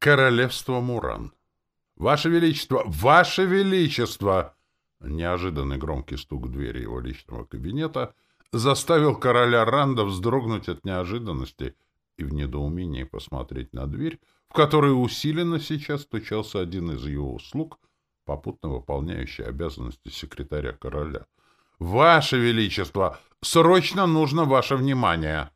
Королевство Муран. Ваше Величество! Ваше Величество! Неожиданный громкий стук в двери его личного кабинета заставил короля Ранда вздрогнуть от неожиданности и в недоумении посмотреть на дверь, в которую усиленно сейчас стучался один из его услуг, попутно выполняющий обязанности секретаря короля. «Ваше Величество! Срочно нужно ваше внимание!»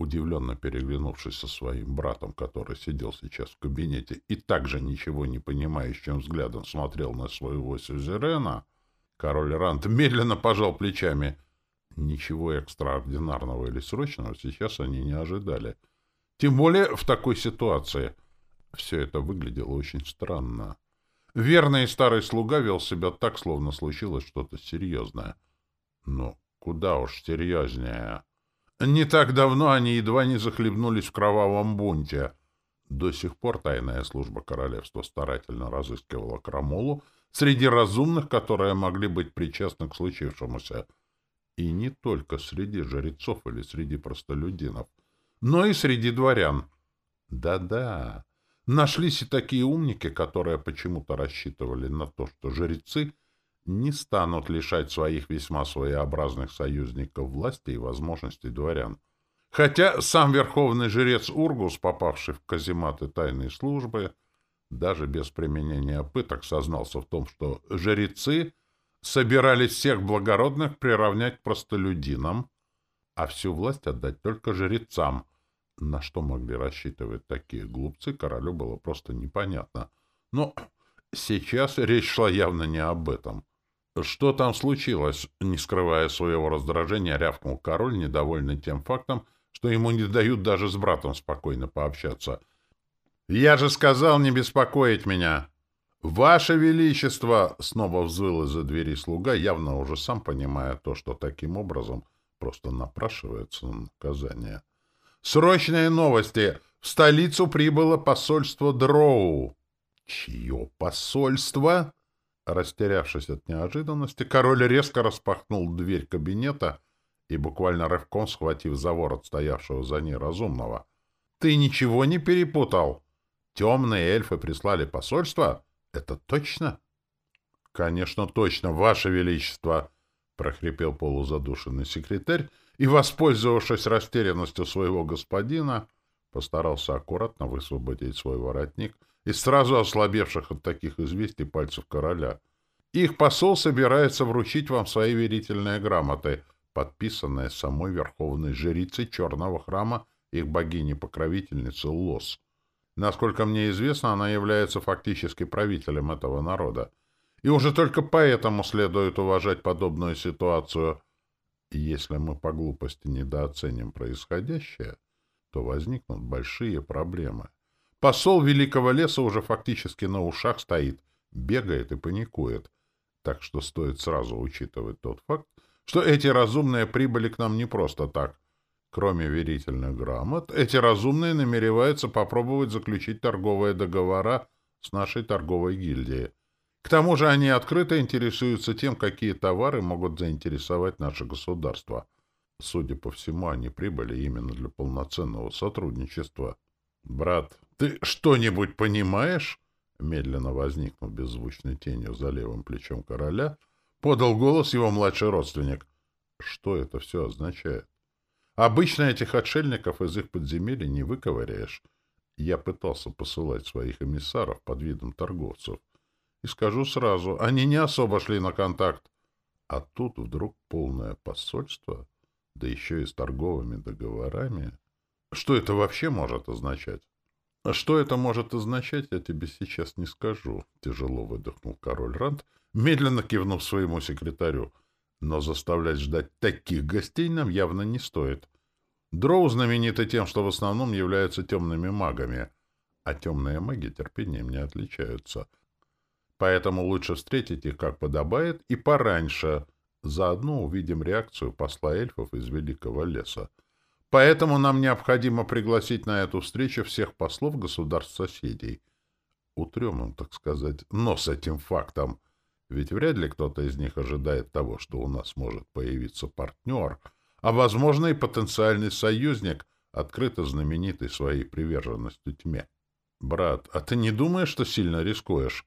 Удивленно переглянувшись со своим братом, который сидел сейчас в кабинете и также ничего не понимающим взглядом смотрел на своего сюзерена, король Рант медленно пожал плечами. Ничего экстраординарного или срочного сейчас они не ожидали. Тем более в такой ситуации. Все это выглядело очень странно. Верный старый слуга вел себя так, словно случилось что-то серьезное. Ну, куда уж серьезнее. Не так давно они едва не захлебнулись в кровавом бунте. До сих пор тайная служба королевства старательно разыскивала Крамолу среди разумных, которые могли быть причастны к случившемуся. И не только среди жрецов или среди простолюдинов, но и среди дворян. Да-да, нашлись и такие умники, которые почему-то рассчитывали на то, что жрецы не станут лишать своих весьма своеобразных союзников власти и возможностей дворян. Хотя сам верховный жрец Ургус, попавший в казематы тайной службы, даже без применения пыток сознался в том, что жрецы собирались всех благородных приравнять простолюдинам, а всю власть отдать только жрецам. На что могли рассчитывать такие глупцы, королю было просто непонятно. Но сейчас речь шла явно не об этом. «Что там случилось?» — не скрывая своего раздражения, рявкнул король, недовольный тем фактом, что ему не дают даже с братом спокойно пообщаться. «Я же сказал не беспокоить меня!» «Ваше Величество!» — снова взвыл из-за двери слуга, явно уже сам понимая то, что таким образом просто напрашивается на наказание. «Срочные новости! В столицу прибыло посольство Дроу!» «Чье посольство?» Растерявшись от неожиданности, король резко распахнул дверь кабинета и, буквально рывком схватив за ворот стоявшего за ней разумного, «Ты ничего не перепутал? Темные эльфы прислали посольство? Это точно?» «Конечно, точно, ваше величество!» — прохрипел полузадушенный секретарь и, воспользовавшись растерянностью своего господина, постарался аккуратно высвободить свой воротник — из сразу ослабевших от таких известий пальцев короля. Их посол собирается вручить вам свои верительные грамоты, подписанные самой верховной жрицей черного храма их богини-покровительницы Лос. Насколько мне известно, она является фактически правителем этого народа. И уже только поэтому следует уважать подобную ситуацию. И если мы по глупости недооценим происходящее, то возникнут большие проблемы. Посол Великого Леса уже фактически на ушах стоит, бегает и паникует. Так что стоит сразу учитывать тот факт, что эти разумные прибыли к нам не просто так. Кроме верительных грамот, эти разумные намереваются попробовать заключить торговые договора с нашей торговой гильдией. К тому же они открыто интересуются тем, какие товары могут заинтересовать наше государство. Судя по всему, они прибыли именно для полноценного сотрудничества. Брат, «Ты что-нибудь понимаешь?» Медленно возникнув беззвучной тенью за левым плечом короля, подал голос его младший родственник. Что это все означает? Обычно этих отшельников из их подземелья не выковыряешь. Я пытался посылать своих эмиссаров под видом торговцев. И скажу сразу, они не особо шли на контакт. А тут вдруг полное посольство, да еще и с торговыми договорами. Что это вообще может означать? А что это может означать, я тебе сейчас не скажу, — тяжело выдохнул король Ранд, медленно кивнув своему секретарю. Но заставлять ждать таких гостей нам явно не стоит. Дроу знамениты тем, что в основном являются темными магами, а темные маги терпением не отличаются. Поэтому лучше встретить их как подобает и пораньше. Заодно увидим реакцию посла эльфов из Великого леса. Поэтому нам необходимо пригласить на эту встречу всех послов государств-соседей. Утрем им, так сказать, нос этим фактом. Ведь вряд ли кто-то из них ожидает того, что у нас может появиться партнер, а, возможно, и потенциальный союзник, открыто знаменитый своей приверженностью тьме. «Брат, а ты не думаешь, что сильно рискуешь?»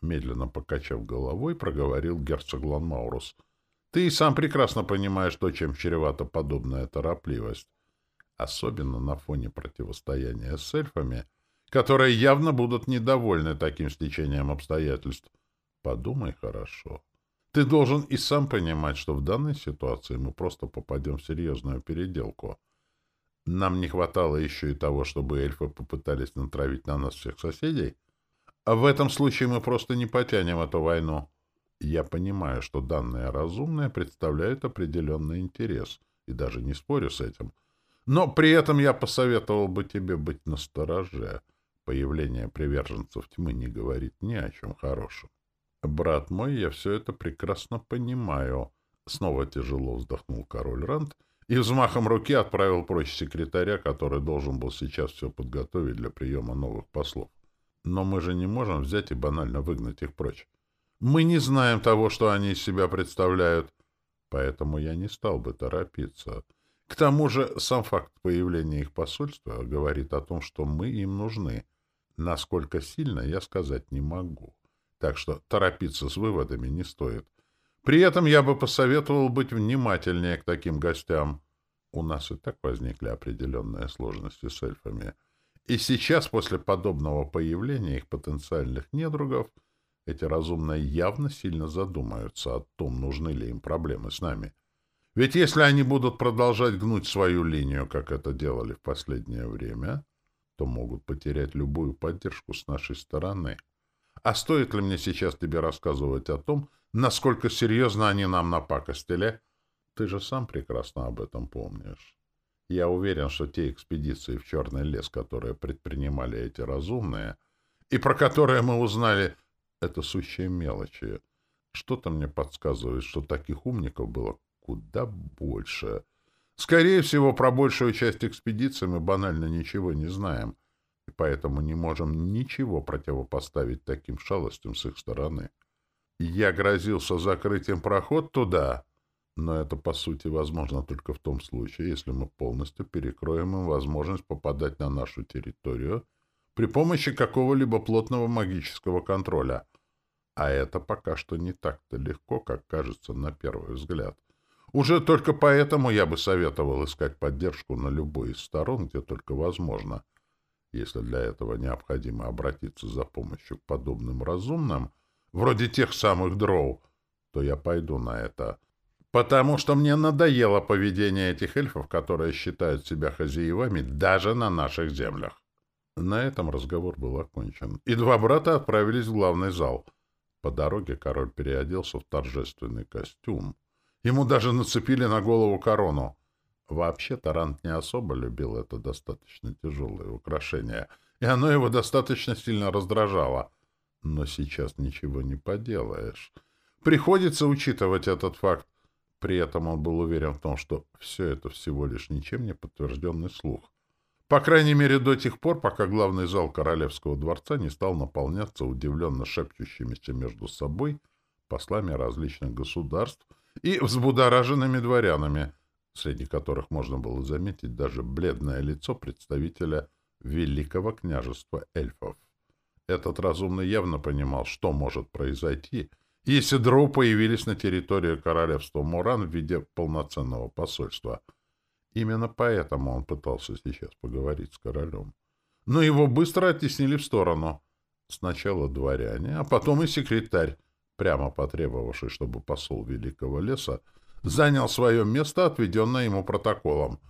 Медленно покачав головой, проговорил герцог Ланмаурус. «Ты и сам прекрасно понимаешь то, чем чревата подобная торопливость. Особенно на фоне противостояния с эльфами, которые явно будут недовольны таким стечением обстоятельств. Подумай хорошо. Ты должен и сам понимать, что в данной ситуации мы просто попадем в серьезную переделку». Нам не хватало еще и того, чтобы эльфы попытались натравить на нас всех соседей. А в этом случае мы просто не потянем эту войну. Я понимаю, что данные разумные представляют определенный интерес, и даже не спорю с этим. Но при этом я посоветовал бы тебе быть настороже. Появление приверженцев тьмы не говорит ни о чем хорошем. Брат мой, я все это прекрасно понимаю. Снова тяжело вздохнул король Ранд — и взмахом руки отправил прочь секретаря, который должен был сейчас все подготовить для приема новых послов. Но мы же не можем взять и банально выгнать их прочь. Мы не знаем того, что они из себя представляют, поэтому я не стал бы торопиться. К тому же сам факт появления их посольства говорит о том, что мы им нужны. Насколько сильно, я сказать не могу. Так что торопиться с выводами не стоит. При этом я бы посоветовал быть внимательнее к таким гостям. У нас и так возникли определенные сложности с эльфами. И сейчас, после подобного появления их потенциальных недругов, эти разумные явно сильно задумаются о том, нужны ли им проблемы с нами. Ведь если они будут продолжать гнуть свою линию, как это делали в последнее время, то могут потерять любую поддержку с нашей стороны. А стоит ли мне сейчас тебе рассказывать о том, насколько серьезно они нам напакостили. Ты же сам прекрасно об этом помнишь. Я уверен, что те экспедиции в Черный лес, которые предпринимали эти разумные, и про которые мы узнали, это сущие мелочи. Что-то мне подсказывает, что таких умников было куда больше. Скорее всего, про большую часть экспедиции мы банально ничего не знаем, и поэтому не можем ничего противопоставить таким шалостям с их стороны. Я грозился закрыть им проход туда, но это, по сути, возможно только в том случае, если мы полностью перекроем им возможность попадать на нашу территорию при помощи какого-либо плотного магического контроля. А это пока что не так-то легко, как кажется на первый взгляд. Уже только поэтому я бы советовал искать поддержку на любой из сторон, где только возможно. Если для этого необходимо обратиться за помощью к подобным разумным — вроде тех самых дроу, то я пойду на это. Потому что мне надоело поведение этих эльфов, которые считают себя хозяевами даже на наших землях. На этом разговор был окончен, и два брата отправились в главный зал. По дороге король переоделся в торжественный костюм. Ему даже нацепили на голову корону. Вообще Тарант не особо любил это достаточно тяжелое украшение, и оно его достаточно сильно раздражало — но сейчас ничего не поделаешь. Приходится учитывать этот факт. При этом он был уверен в том, что все это всего лишь ничем не подтвержденный слух. По крайней мере, до тех пор, пока главный зал Королевского дворца не стал наполняться удивленно шепчущимися между собой послами различных государств и взбудораженными дворянами, среди которых можно было заметить даже бледное лицо представителя Великого княжества эльфов. Этот разумный явно понимал, что может произойти, если дроу появились на территории королевства Муран в виде полноценного посольства. Именно поэтому он пытался сейчас поговорить с королем. Но его быстро оттеснили в сторону. Сначала дворяне, а потом и секретарь, прямо потребовавший, чтобы посол Великого Леса занял свое место, отведенное ему протоколом.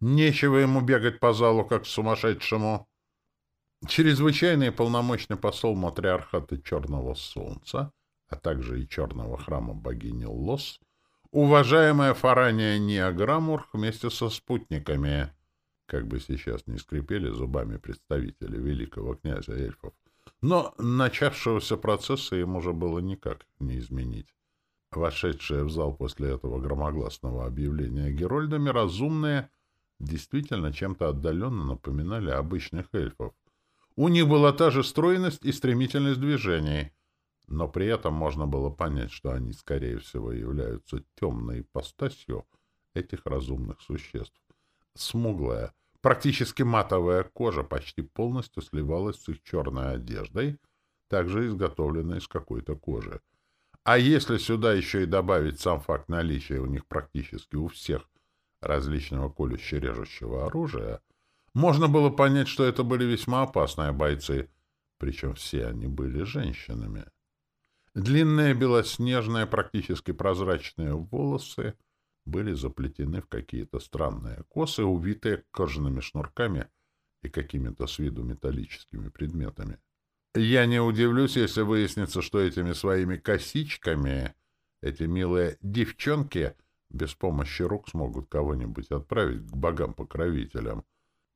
Нечего ему бегать по залу, как сумасшедшему. Чрезвычайный полномочный посол матриархата Черного Солнца, а также и Черного храма богини Лос, уважаемая Фарания Ниаграмурх вместе со спутниками, как бы сейчас не скрипели зубами представители великого князя эльфов, но начавшегося процесса им уже было никак не изменить. Вошедшие в зал после этого громогласного объявления Герольдами разумные действительно чем-то отдаленно напоминали обычных эльфов, у них была та же стройность и стремительность движений, но при этом можно было понять, что они, скорее всего, являются темной ипостасью этих разумных существ. Смуглая, Практически матовая кожа почти полностью сливалась с их черной одеждой, также изготовленной из какой-то кожи. А если сюда еще и добавить сам факт наличия у них практически у всех различного колюще-режущего оружия, можно было понять, что это были весьма опасные бойцы, причем все они были женщинами. Длинные белоснежные, практически прозрачные волосы были заплетены в какие-то странные косы, увитые кожаными шнурками и какими-то с виду металлическими предметами. Я не удивлюсь, если выяснится, что этими своими косичками эти милые девчонки без помощи рук смогут кого-нибудь отправить к богам-покровителям.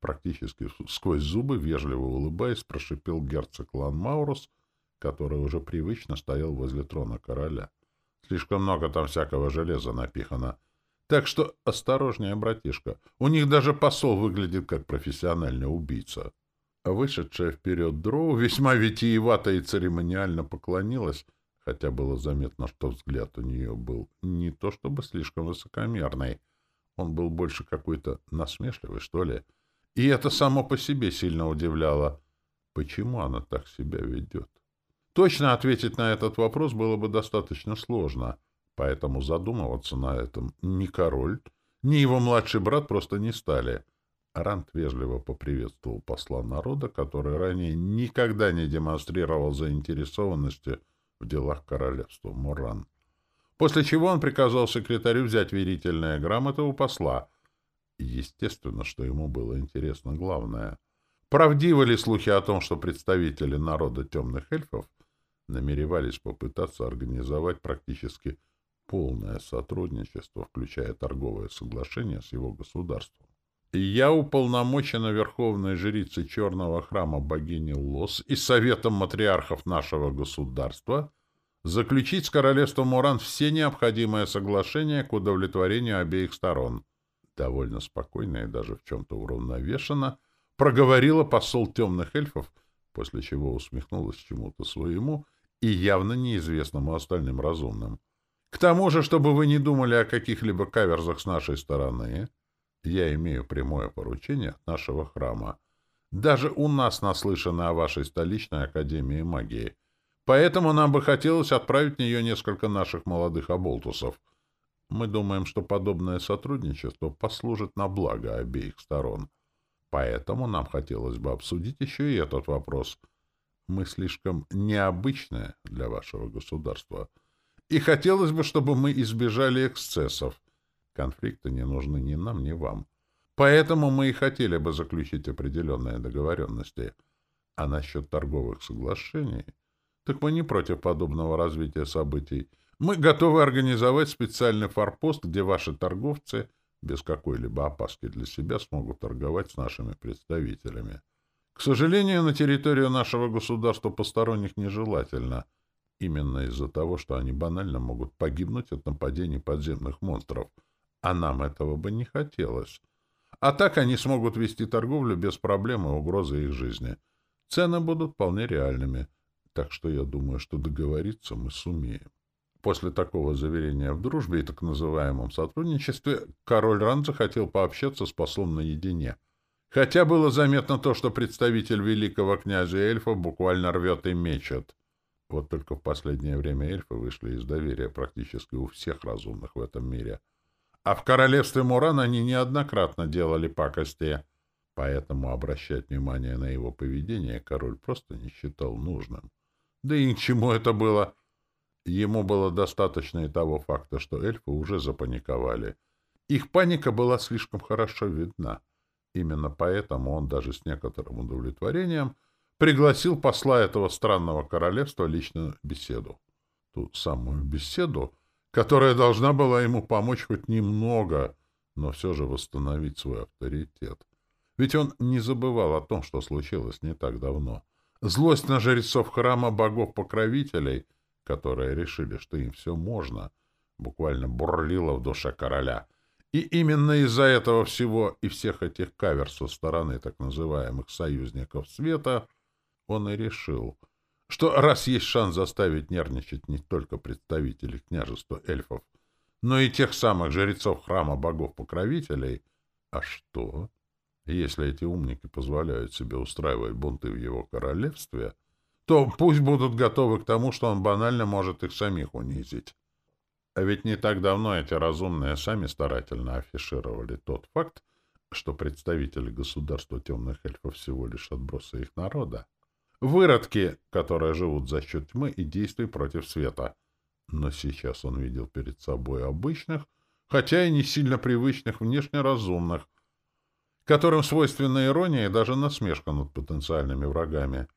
Практически сквозь зубы, вежливо улыбаясь, прошипел герцог Ланмаурус, который уже привычно стоял возле трона короля. Слишком много там всякого железа напихано. Так что осторожнее, братишка. У них даже посол выглядит как профессиональный убийца. А вышедшая вперед дроу весьма витиевато и церемониально поклонилась, хотя было заметно, что взгляд у нее был не то чтобы слишком высокомерный, он был больше какой-то насмешливый, что ли. И это само по себе сильно удивляло. Почему она так себя ведет? Точно ответить на этот вопрос было бы достаточно сложно, поэтому задумываться на этом ни король, ни его младший брат просто не стали — Рант вежливо поприветствовал посла народа, который ранее никогда не демонстрировал заинтересованности в делах королевства Муран. После чего он приказал секретарю взять верительные грамоты у посла. Естественно, что ему было интересно главное. Правдивы ли слухи о том, что представители народа темных эльфов намеревались попытаться организовать практически полное сотрудничество, включая торговое соглашение с его государством? Я уполномочена верховной жрицей черного храма богини Лос и советом матриархов нашего государства заключить с королевством Уран все необходимые соглашения к удовлетворению обеих сторон. Довольно спокойно и даже в чем-то уравновешенно проговорила посол темных эльфов, после чего усмехнулась чему-то своему и явно неизвестному остальным разумным. К тому же, чтобы вы не думали о каких-либо каверзах с нашей стороны, я имею прямое поручение от нашего храма. Даже у нас наслышаны о вашей столичной академии магии. Поэтому нам бы хотелось отправить в нее несколько наших молодых оболтусов. Мы думаем, что подобное сотрудничество послужит на благо обеих сторон. Поэтому нам хотелось бы обсудить еще и этот вопрос. Мы слишком необычные для вашего государства. И хотелось бы, чтобы мы избежали эксцессов — Конфликты не нужны ни нам, ни вам. Поэтому мы и хотели бы заключить определенные договоренности. А насчет торговых соглашений, так мы не против подобного развития событий. Мы готовы организовать специальный форпост, где ваши торговцы без какой-либо опаски для себя смогут торговать с нашими представителями. К сожалению, на территорию нашего государства посторонних нежелательно, именно из-за того, что они банально могут погибнуть от нападений подземных монстров — а нам этого бы не хотелось. А так они смогут вести торговлю без проблем и угрозы их жизни. Цены будут вполне реальными. Так что я думаю, что договориться мы сумеем. После такого заверения в дружбе и так называемом сотрудничестве король Ран захотел пообщаться с послом наедине. Хотя было заметно то, что представитель великого князя эльфов буквально рвет и мечет. Вот только в последнее время эльфы вышли из доверия практически у всех разумных в этом мире — а в королевстве Муран они неоднократно делали пакости, поэтому обращать внимание на его поведение король просто не считал нужным. Да и к чему это было? Ему было достаточно и того факта, что эльфы уже запаниковали. Их паника была слишком хорошо видна. Именно поэтому он даже с некоторым удовлетворением пригласил посла этого странного королевства лично беседу. Ту самую беседу, которая должна была ему помочь хоть немного, но все же восстановить свой авторитет. Ведь он не забывал о том, что случилось не так давно. Злость на жрецов храма богов-покровителей, которые решили, что им все можно, буквально бурлила в душе короля. И именно из-за этого всего и всех этих кавер со стороны так называемых союзников света он и решил — что раз есть шанс заставить нервничать не только представителей княжества эльфов, но и тех самых жрецов храма богов-покровителей, а что, Если эти умники позволяют себе устраивать бунты в его королевстве, то пусть будут готовы к тому, что он банально может их самих унизить. А ведь не так давно эти разумные сами старательно афишировали тот факт, что представители государства темных эльфов всего лишь отбросы их народа. Выродки, которые живут за счет тьмы и действий против света. Но сейчас он видел перед собой обычных, хотя и не сильно привычных внешне разумных, которым свойственна ирония и даже насмешка над потенциальными врагами.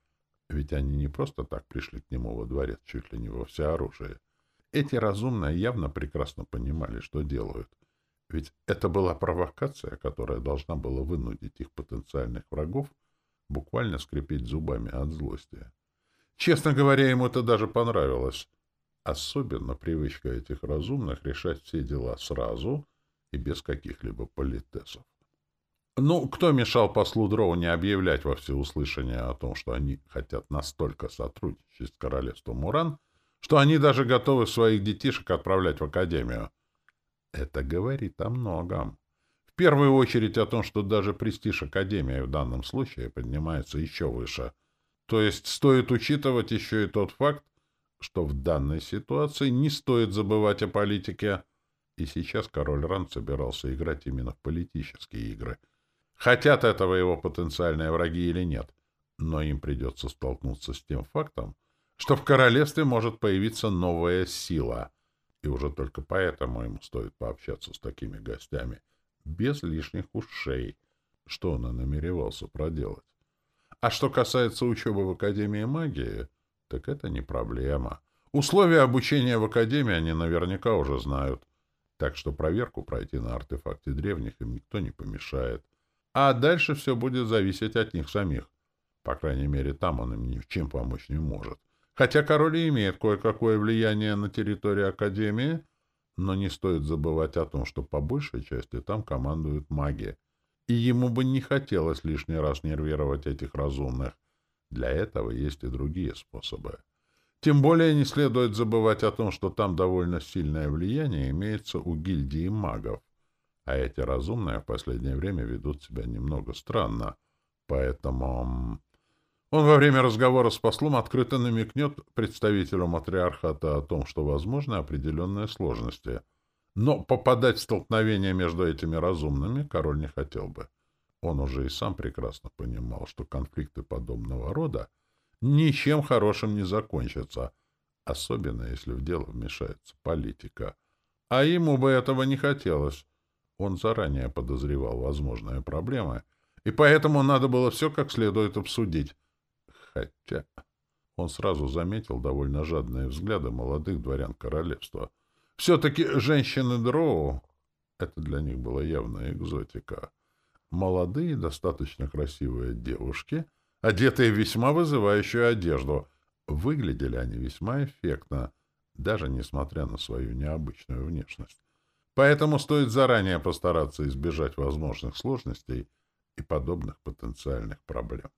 Ведь они не просто так пришли к нему во дворец чуть ли не во всеоружие. Эти разумные явно прекрасно понимали, что делают. Ведь это была провокация, которая должна была вынудить их потенциальных врагов буквально скрипеть зубами от злости. Честно говоря, ему это даже понравилось. Особенно привычка этих разумных решать все дела сразу и без каких-либо политесов. Ну, кто мешал послу Дроу не объявлять во всеуслышание о том, что они хотят настолько сотрудничать с королевством Уран, что они даже готовы своих детишек отправлять в академию? Это говорит о многом. В первую очередь о том, что даже престиж академии в данном случае поднимается еще выше. То есть стоит учитывать еще и тот факт, что в данной ситуации не стоит забывать о политике. И сейчас король Ран собирался играть именно в политические игры — Хотят этого его потенциальные враги или нет, но им придется столкнуться с тем фактом, что в королевстве может появиться новая сила, и уже только поэтому ему стоит пообщаться с такими гостями, без лишних ушей, что он и намеревался проделать. А что касается учебы в Академии магии, так это не проблема. Условия обучения в Академии они наверняка уже знают, так что проверку пройти на артефакте древних им никто не помешает. А дальше все будет зависеть от них самих. По крайней мере, там он им ни в чем помочь не может. Хотя король и имеет кое-какое влияние на территории Академии, но не стоит забывать о том, что по большей части там командуют маги. И ему бы не хотелось лишний раз нервировать этих разумных. Для этого есть и другие способы. Тем более не следует забывать о том, что там довольно сильное влияние имеется у гильдии магов. А эти разумные в последнее время ведут себя немного странно. Поэтому... Он во время разговора с послом открыто намекнет представителю матриархата о том, что возможны определенные сложности. Но попадать в столкновение между этими разумными король не хотел бы. Он уже и сам прекрасно понимал, что конфликты подобного рода ничем хорошим не закончатся, особенно если в дело вмешается политика. А ему бы этого не хотелось. Он заранее подозревал возможные проблемы, и поэтому надо было все как следует обсудить. Хотя он сразу заметил довольно жадные взгляды молодых дворян королевства. Все-таки женщины Дроу — это для них была явная экзотика. Молодые, достаточно красивые девушки, одетые весьма вызывающую одежду. Выглядели они весьма эффектно, даже несмотря на свою необычную внешность. Поэтому стоит заранее постараться избежать возможных сложностей и подобных потенциальных проблем.